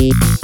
Beat.